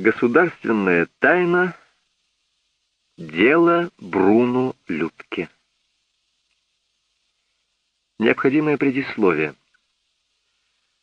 Государственная тайна. Дело Бруно Людке. Необходимое предисловие.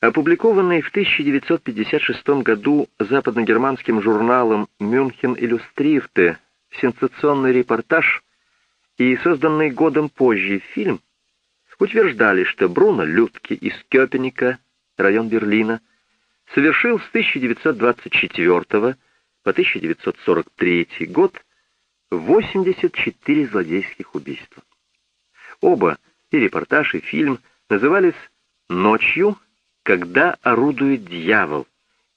Опубликованный в 1956 году западногерманским журналом «Мюнхен Иллюстрифте» сенсационный репортаж и созданный годом позже фильм утверждали, что Бруно Людке из Кёпеника, район Берлина, совершил с 1924 по 1943 год 84 злодейских убийства. Оба, и репортаж, и фильм, назывались «Ночью, когда орудует дьявол»,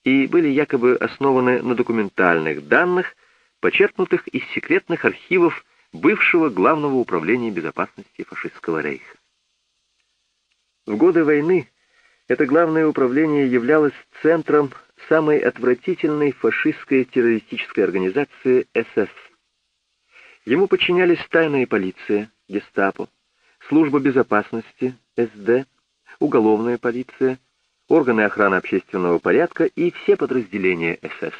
и были якобы основаны на документальных данных, почерпнутых из секретных архивов бывшего Главного управления безопасности фашистского рейха. В годы войны это главное управление являлось центром самой отвратительной фашистской террористической организации СС. Ему подчинялись тайная полиция, гестапо, служба безопасности, СД, уголовная полиция, органы охраны общественного порядка и все подразделения СС.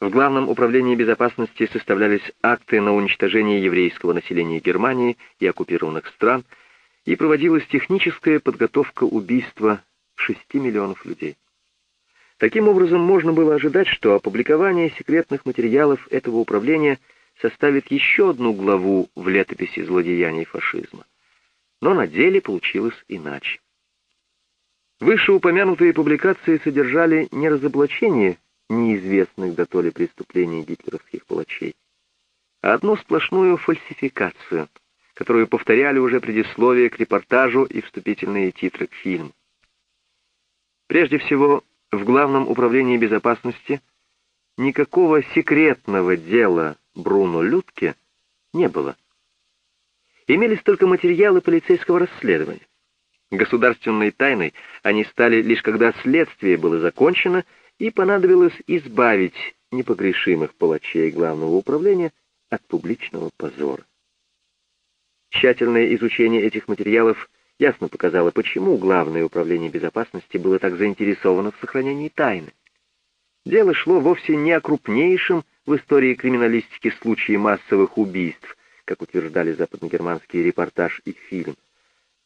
В Главном управлении безопасности составлялись акты на уничтожение еврейского населения Германии и оккупированных стран – и проводилась техническая подготовка убийства 6 миллионов людей. Таким образом, можно было ожидать, что опубликование секретных материалов этого управления составит еще одну главу в летописи злодеяний фашизма. Но на деле получилось иначе. Вышеупомянутые публикации содержали не разоблачение неизвестных до то ли преступлений гитлеровских палачей, а одну сплошную фальсификацию — которую повторяли уже предисловие к репортажу и вступительные титры к фильму. Прежде всего, в Главном управлении безопасности никакого секретного дела Бруно Людке не было. Имелись только материалы полицейского расследования. Государственной тайной они стали лишь когда следствие было закончено и понадобилось избавить непогрешимых палачей Главного управления от публичного позора. Тщательное изучение этих материалов ясно показало, почему Главное управление безопасности было так заинтересовано в сохранении тайны. Дело шло вовсе не о крупнейшем в истории криминалистики случае массовых убийств, как утверждали западногерманский репортаж и фильм,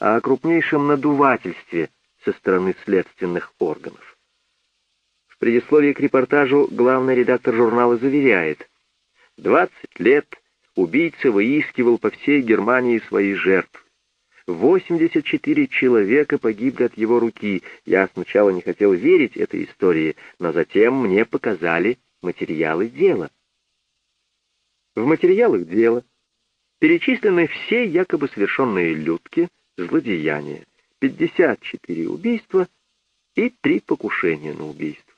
а о крупнейшем надувательстве со стороны следственных органов. В предисловии к репортажу главный редактор журнала заверяет, 20 лет убийца выискивал по всей Германии свои жертвы. 84 человека погибли от его руки. Я сначала не хотел верить этой истории, но затем мне показали материалы дела. В материалах дела перечислены все якобы совершенные людки, злодеяния, 54 убийства и 3 покушения на убийство.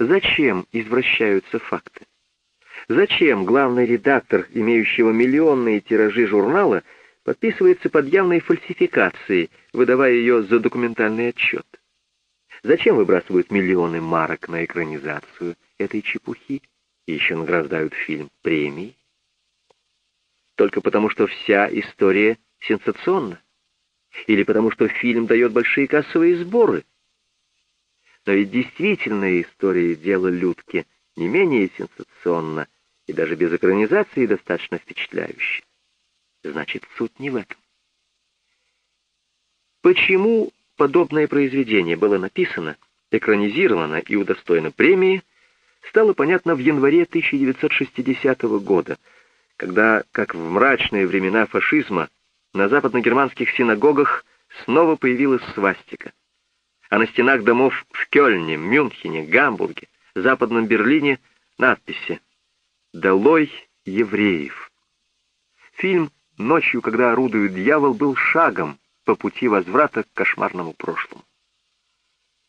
Зачем извращаются факты? Зачем главный редактор, имеющего миллионные тиражи журнала, подписывается под явной фальсификацией, выдавая ее за документальный отчет? Зачем выбрасывают миллионы марок на экранизацию этой чепухи и еще награждают фильм премией? Только потому, что вся история сенсационна? Или потому, что фильм дает большие кассовые сборы? Но ведь действительная история дела Людки не менее сенсационна, и даже без экранизации достаточно впечатляюще. Значит, суть не в этом. Почему подобное произведение было написано, экранизировано и удостоено премии, стало понятно в январе 1960 года, когда, как в мрачные времена фашизма, на западногерманских синагогах снова появилась свастика, а на стенах домов в Кёльне, Мюнхене, Гамбурге, Западном Берлине надписи «Долой евреев». Фильм «Ночью, когда орудует дьявол» был шагом по пути возврата к кошмарному прошлому.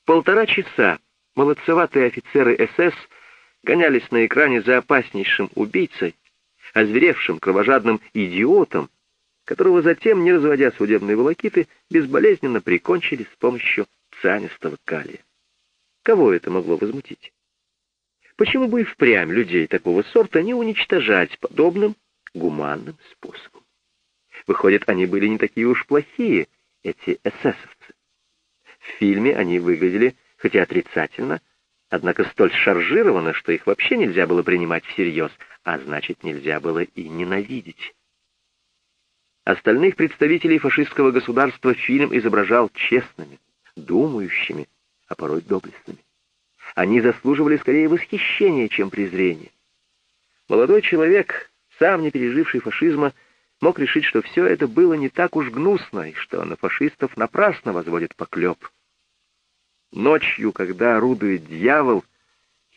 Полтора часа молодцеватые офицеры СС гонялись на экране за опаснейшим убийцей, озверевшим кровожадным идиотом, которого затем, не разводя судебные волокиты, безболезненно прикончили с помощью цианистого калия. Кого это могло возмутить? Почему бы и впрямь людей такого сорта не уничтожать подобным гуманным способом? Выходит, они были не такие уж плохие, эти эсэсовцы. В фильме они выглядели, хотя отрицательно, однако столь шаржированы, что их вообще нельзя было принимать всерьез, а значит, нельзя было и ненавидеть. Остальных представителей фашистского государства фильм изображал честными, думающими, а порой доблестными. Они заслуживали скорее восхищения, чем презрения. Молодой человек, сам не переживший фашизма, мог решить, что все это было не так уж гнусно, и что на фашистов напрасно возводит поклеп. Ночью, когда орудует дьявол,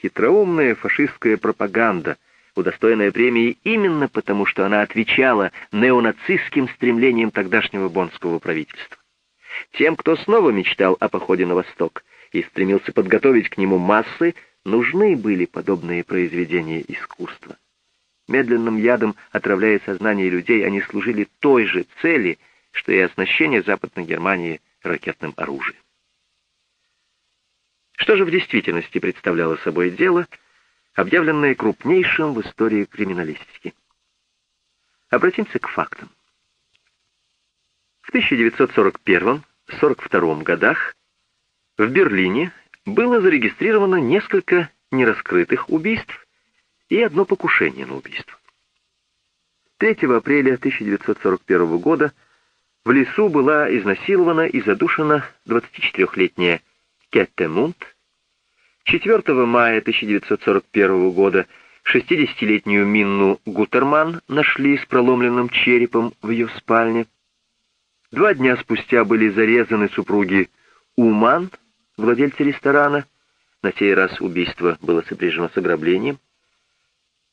хитроумная фашистская пропаганда, удостоенная премии именно потому, что она отвечала неонацистским стремлениям тогдашнего бонского правительства. Тем, кто снова мечтал о походе на восток и стремился подготовить к нему массы, нужны были подобные произведения искусства. Медленным ядом, отравляя сознание людей, они служили той же цели, что и оснащение Западной Германии ракетным оружием. Что же в действительности представляло собой дело, объявленное крупнейшим в истории криминалистики? Обратимся к фактам. В 1941-42 годах в Берлине было зарегистрировано несколько нераскрытых убийств и одно покушение на убийство. 3 апреля 1941 года в лесу была изнасилована и задушена 24-летняя Кетте Мунт. 4 мая 1941 года 60-летнюю Минну Гутерман нашли с проломленным черепом в ее спальне. Два дня спустя были зарезаны супруги Уман, владельцы ресторана. На сей раз убийство было сопряжено с ограблением.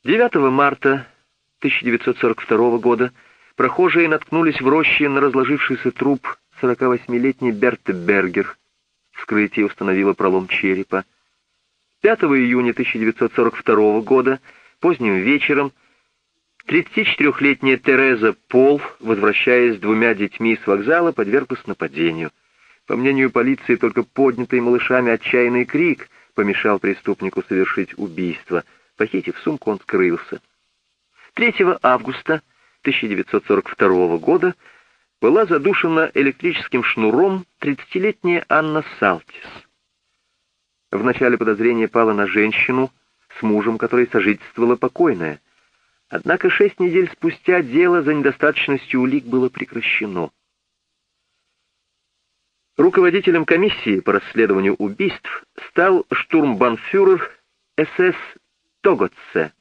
9 марта 1942 года прохожие наткнулись в роще на разложившийся труп 48-летней Берты Бергер. Вскрытие установило пролом черепа. 5 июня 1942 года, поздним вечером, 34-летняя Тереза Пол, возвращаясь с двумя детьми с вокзала, подверглась нападению. По мнению полиции, только поднятый малышами отчаянный крик помешал преступнику совершить убийство — Похитив сумку, он скрылся. 3 августа 1942 года была задушена электрическим шнуром 30-летняя Анна Салтис. Вначале подозрение пало на женщину, с мужем которой сожительствовала покойная. Однако шесть недель спустя дело за недостаточностью улик было прекращено. Руководителем комиссии по расследованию убийств стал штурмбанфюрер СС Тоготце,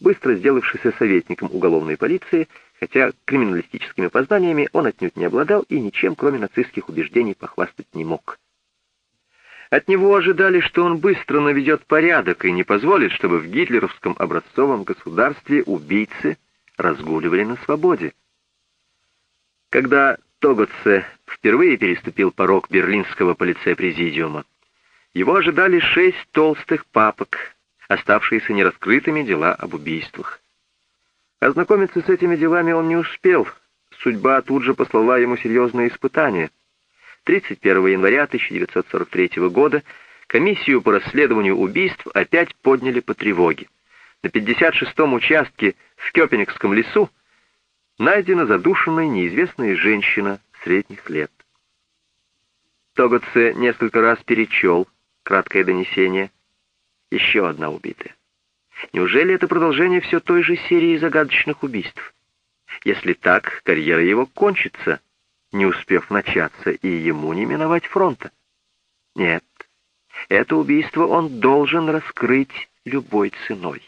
быстро сделавшийся советником уголовной полиции, хотя криминалистическими познаниями он отнюдь не обладал и ничем, кроме нацистских убеждений, похвастать не мог. От него ожидали, что он быстро наведет порядок и не позволит, чтобы в гитлеровском образцовом государстве убийцы разгуливали на свободе. Когда Тоготце впервые переступил порог берлинского полицей-президиума, его ожидали шесть толстых папок, оставшиеся нераскрытыми дела об убийствах. Ознакомиться с этими делами он не успел. Судьба тут же послала ему серьезные испытания. 31 января 1943 года комиссию по расследованию убийств опять подняли по тревоге. На 56-м участке в Кёпеникском лесу найдена задушенная неизвестная женщина средних лет. Тоготце несколько раз перечел краткое донесение, еще одна убитая. Неужели это продолжение все той же серии загадочных убийств? Если так, карьера его кончится, не успев начаться, и ему не миновать фронта. Нет, это убийство он должен раскрыть любой ценой.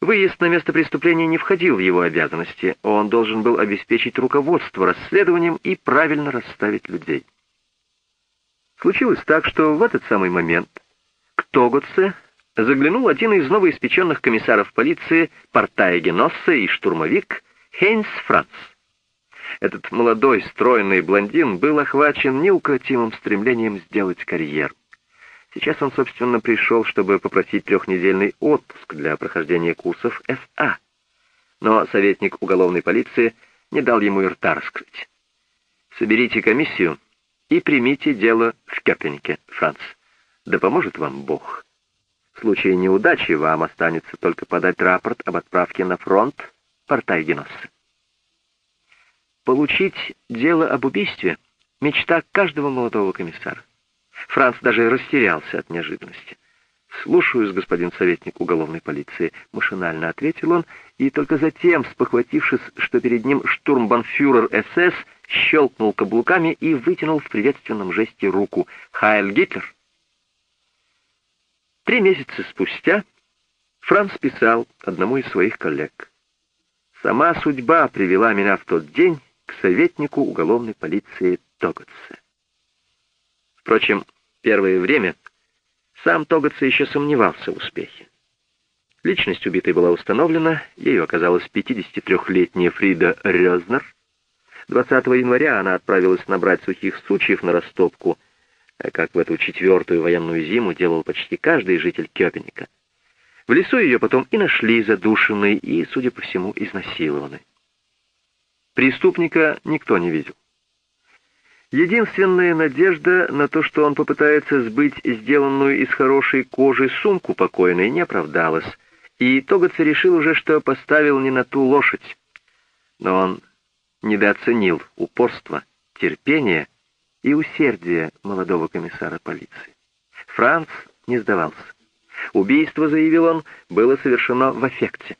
Выезд на место преступления не входил в его обязанности, он должен был обеспечить руководство расследованием и правильно расставить людей. Случилось так, что в этот самый момент к Тогутце заглянул один из новоиспеченных комиссаров полиции Портая Геносса и штурмовик Хейнс Франц. Этот молодой, стройный блондин был охвачен неукротимым стремлением сделать карьеру. Сейчас он, собственно, пришел, чтобы попросить трехнедельный отпуск для прохождения курсов СА. Но советник уголовной полиции не дал ему и рта раскрыть. «Соберите комиссию и примите дело в Кёпенике, Франц. Да поможет вам Бог. В случае неудачи вам останется только подать рапорт об отправке на фронт Портайгеносса. Получить дело об убийстве — мечта каждого молодого комиссара. Франц даже растерялся от неожиданности. «Слушаюсь, господин советник уголовной полиции», — машинально ответил он, и только затем, спохватившись, что перед ним штурмбанфюрер СС, щелкнул каблуками и вытянул в приветственном жесте руку. «Хайль Гитлер!» Три месяца спустя Франц писал одному из своих коллег. «Сама судьба привела меня в тот день к советнику уголовной полиции Тоготсе». Впрочем, первое время сам Тоготсе еще сомневался в успехе. Личность убитой была установлена, ею оказалась 53-летняя Фрида Рёзнер. 20 января она отправилась набрать сухих сучьев на растопку, как в эту четвертую военную зиму делал почти каждый житель Кёпеника. В лесу ее потом и нашли задушенной и, судя по всему, изнасилованной. Преступника никто не видел. Единственная надежда на то, что он попытается сбыть сделанную из хорошей кожи сумку покойной, не оправдалась, и Тогоце решил уже, что поставил не на ту лошадь. Но он недооценил упорство, терпение и усердие молодого комиссара полиции. Франц не сдавался. Убийство, заявил он, было совершено в аффекте.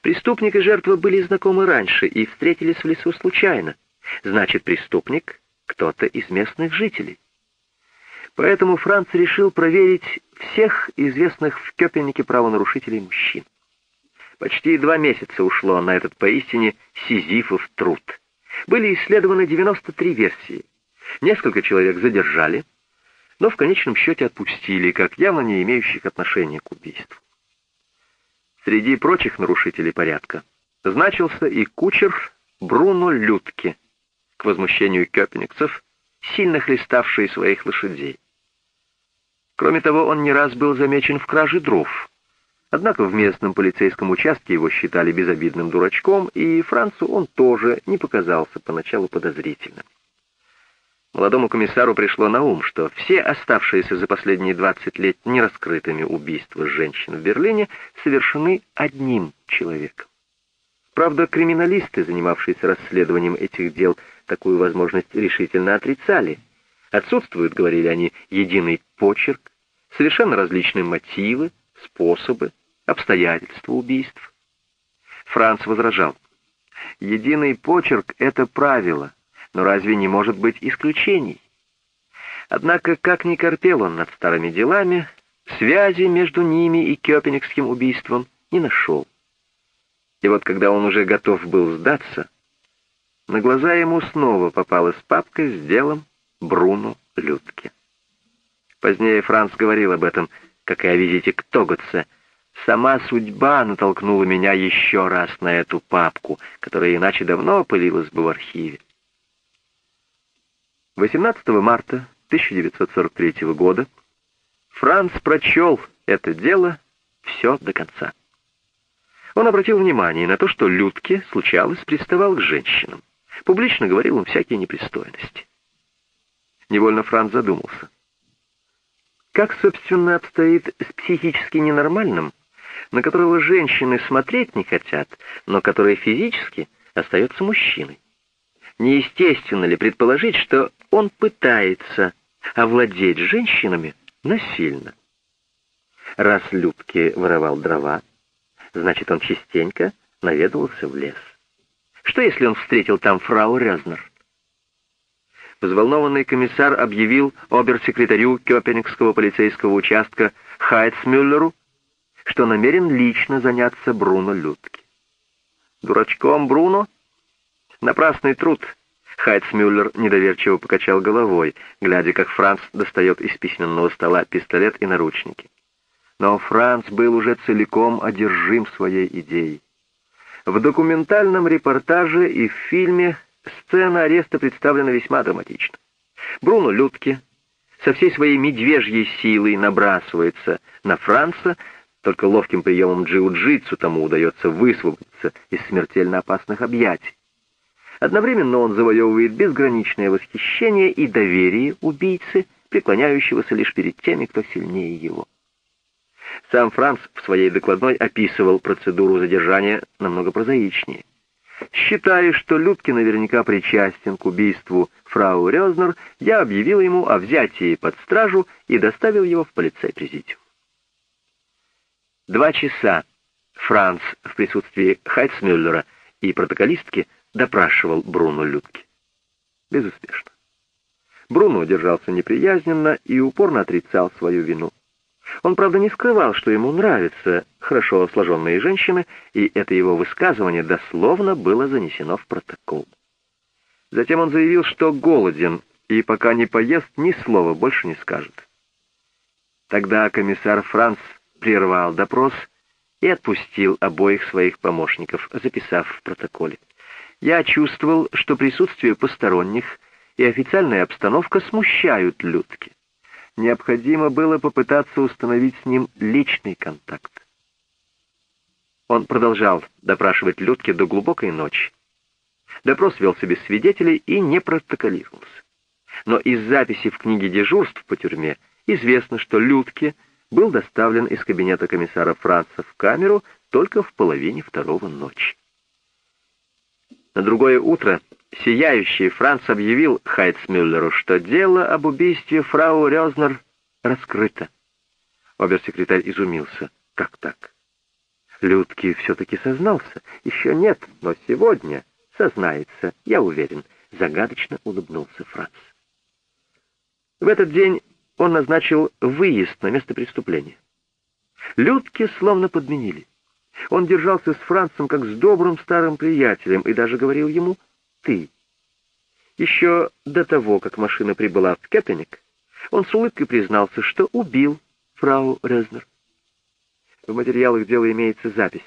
Преступник и жертва были знакомы раньше и встретились в лесу случайно. Значит, преступник кто-то из местных жителей. Поэтому Франц решил проверить всех известных в Кёпенике правонарушителей мужчин. Почти два месяца ушло на этот поистине сизифов труд. Были исследованы 93 версии. Несколько человек задержали, но в конечном счете отпустили, как явно не имеющих отношения к убийству. Среди прочих нарушителей порядка значился и кучер Бруно Лютке, к возмущению кёпеникцев, сильно хлеставшие своих лошадей. Кроме того, он не раз был замечен в краже дров. Однако в местном полицейском участке его считали безобидным дурачком, и Францу он тоже не показался поначалу подозрительным. Молодому комиссару пришло на ум, что все оставшиеся за последние 20 лет нераскрытыми убийства женщин в Берлине совершены одним человеком. Правда, криминалисты, занимавшиеся расследованием этих дел, такую возможность решительно отрицали. Отсутствуют, говорили они, единый почерк, совершенно различные мотивы, способы, обстоятельства убийств. Франц возражал. Единый почерк — это правило, но разве не может быть исключений? Однако, как ни корпел он над старыми делами, связи между ними и Кёпеникским убийством не нашел. И вот когда он уже готов был сдаться, на глаза ему снова попалась папка с делом Бруно Людке. Позднее Франц говорил об этом, как и о визите к Тоготце. Сама судьба натолкнула меня еще раз на эту папку, которая иначе давно пылилась бы в архиве. 18 марта 1943 года Франц прочел это дело все до конца. Он обратил внимание на то, что Людке, случалось, приставал к женщинам. Публично говорил он всякие непристойности. Невольно Франц задумался. Как, собственно, обстоит с психически ненормальным, на которого женщины смотреть не хотят, но который физически остается мужчиной? Неестественно ли предположить, что он пытается овладеть женщинами насильно? Раз Людке воровал дрова, значит, он частенько наведывался в лес. Что, если он встретил там фрау Резнер? Взволнованный комиссар объявил обер-секретарю Кёпеникского полицейского участка Хайцмюллеру, что намерен лично заняться Бруно Людки. Дурачком Бруно? Напрасный труд. Хайцмюллер недоверчиво покачал головой, глядя, как Франц достает из письменного стола пистолет и наручники. Но Франц был уже целиком одержим своей идеей. В документальном репортаже и в фильме сцена ареста представлена весьма драматично. Бруно Людке со всей своей медвежьей силой набрасывается на Франца, только ловким приемом джиу-джитсу тому удается высвободиться из смертельно опасных объятий. Одновременно он завоевывает безграничное восхищение и доверие убийцы, преклоняющегося лишь перед теми, кто сильнее его. Сам Франц в своей докладной описывал процедуру задержания намного прозаичнее. Считая, что Людки наверняка причастен к убийству фрау Резнер, я объявил ему о взятии под стражу и доставил его в полицей-президиум. Два часа Франц в присутствии Хайцмюллера и протоколистки допрашивал Бруно Людки. Безуспешно. Бруно держался неприязненно и упорно отрицал свою вину. Он, правда, не скрывал, что ему нравятся хорошо сложенные женщины, и это его высказывание дословно было занесено в протокол. Затем он заявил, что голоден, и пока не поест, ни слова больше не скажет. Тогда комиссар Франц прервал допрос и отпустил обоих своих помощников, записав в протоколе. Я чувствовал, что присутствие посторонних и официальная обстановка смущают Людки. Необходимо было попытаться установить с ним личный контакт. Он продолжал допрашивать Людки до глубокой ночи. Допрос велся без свидетелей и не протоколировался. Но из записи в книге дежурств по тюрьме известно, что Людке был доставлен из кабинета комиссара Франца в камеру только в половине второго ночи. На другое утро сияющий Франц объявил Хайцмюллеру, что дело об убийстве фрау Резнер раскрыто. Обер-секретарь изумился. Как так? Людки все-таки сознался. Еще нет, но сегодня сознается, я уверен. Загадочно улыбнулся Франц. В этот день он назначил выезд на место преступления. Людки словно подменили. Он держался с Францем как с добрым старым приятелем и даже говорил ему «ты». Еще до того, как машина прибыла в Кеттеник, он с улыбкой признался, что убил фрау Резнер. В материалах дела имеется запись.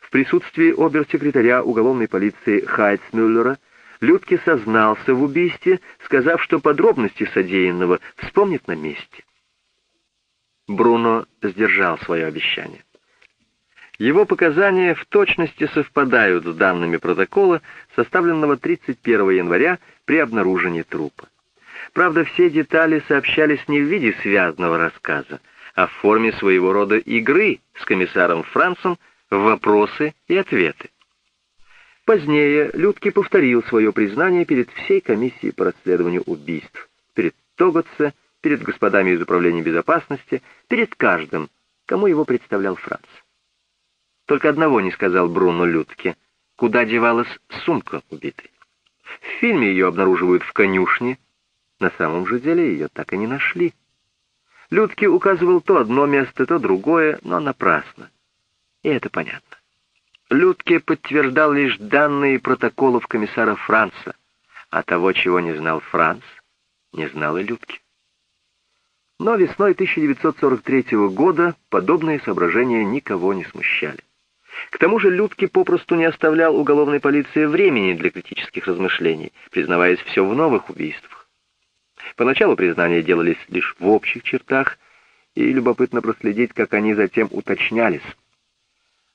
В присутствии обер-секретаря уголовной полиции Хайцмюллера Людке сознался в убийстве, сказав, что подробности содеянного вспомнит на месте. Бруно сдержал свое обещание. Его показания в точности совпадают с данными протокола, составленного 31 января при обнаружении трупа. Правда, все детали сообщались не в виде связанного рассказа, а в форме своего рода игры с комиссаром Францем в вопросы и ответы. Позднее Людки повторил свое признание перед всей комиссией по расследованию убийств, перед Тоготце, перед господами из Управления безопасности, перед каждым, кому его представлял Франц. Только одного не сказал Бруно Людке. Куда девалась сумка убитой? В фильме ее обнаруживают в конюшне. На самом же деле ее так и не нашли. Людке указывал то одно место, то другое, но напрасно. И это понятно. Людке подтверждал лишь данные протоколов комиссара Франца, а того, чего не знал Франц, не знал и Людке. Но весной 1943 года подобные соображения никого не смущали. К тому же Людки попросту не оставлял уголовной полиции времени для критических размышлений, признаваясь все в новых убийствах. Поначалу признания делались лишь в общих чертах, и любопытно проследить, как они затем уточнялись.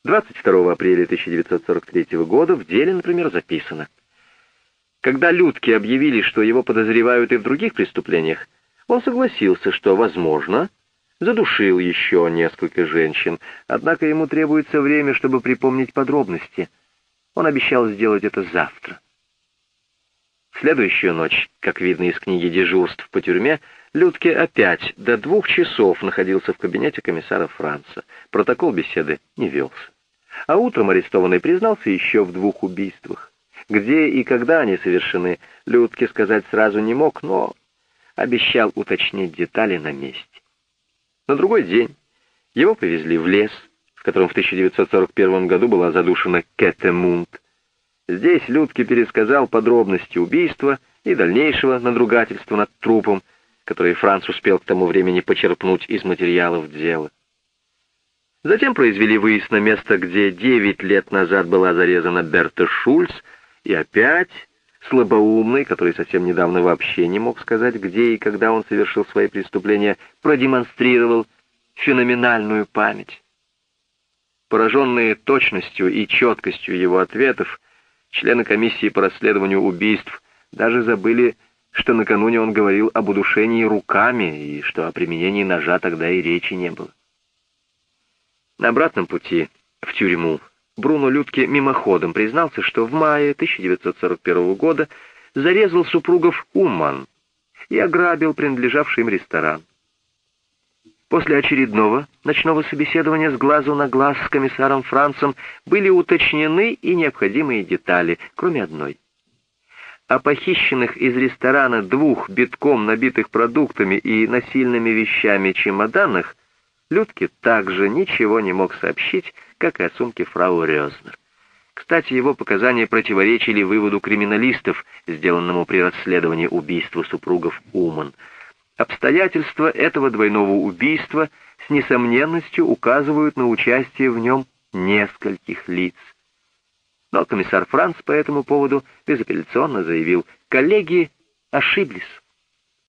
22 апреля 1943 года в деле, например, записано. Когда Людки объявили, что его подозревают и в других преступлениях, он согласился, что, возможно, задушил еще несколько женщин, однако ему требуется время, чтобы припомнить подробности. Он обещал сделать это завтра. В следующую ночь, как видно из книги дежурств по тюрьме, Людке опять до двух часов находился в кабинете комиссара Франца. Протокол беседы не велся. А утром арестованный признался еще в двух убийствах. Где и когда они совершены, Людке сказать сразу не мог, но обещал уточнить детали на месте. На другой день его повезли в лес, в котором в 1941 году была задушена Кэте Мунт. Здесь Людке пересказал подробности убийства и дальнейшего надругательства над трупом, которые Франц успел к тому времени почерпнуть из материалов дела. Затем произвели выезд на место, где девять лет назад была зарезана Берта Шульц, и опять слабоумный, который совсем недавно вообще не мог сказать, где и когда он совершил свои преступления, продемонстрировал феноменальную память. Пораженные точностью и четкостью его ответов, члены комиссии по расследованию убийств даже забыли, что накануне он говорил об удушении руками и что о применении ножа тогда и речи не было. На обратном пути в тюрьму Бруно Людке мимоходом признался, что в мае 1941 года зарезал супругов Уман и ограбил принадлежавший им ресторан. После очередного ночного собеседования с глазу на глаз с комиссаром Францем были уточнены и необходимые детали, кроме одной. О похищенных из ресторана двух битком набитых продуктами и насильными вещами чемоданах Людке также ничего не мог сообщить, как и о сумке фрау Рёзнер. Кстати, его показания противоречили выводу криминалистов, сделанному при расследовании убийства супругов Уман — Обстоятельства этого двойного убийства с несомненностью указывают на участие в нем нескольких лиц. Но комиссар Франц по этому поводу безапелляционно заявил, коллеги ошиблись.